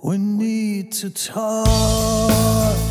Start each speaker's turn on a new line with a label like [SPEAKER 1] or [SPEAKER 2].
[SPEAKER 1] We need to talk.